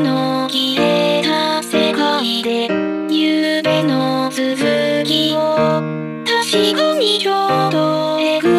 の消えた世界で夢の続きを確かにちょうど描く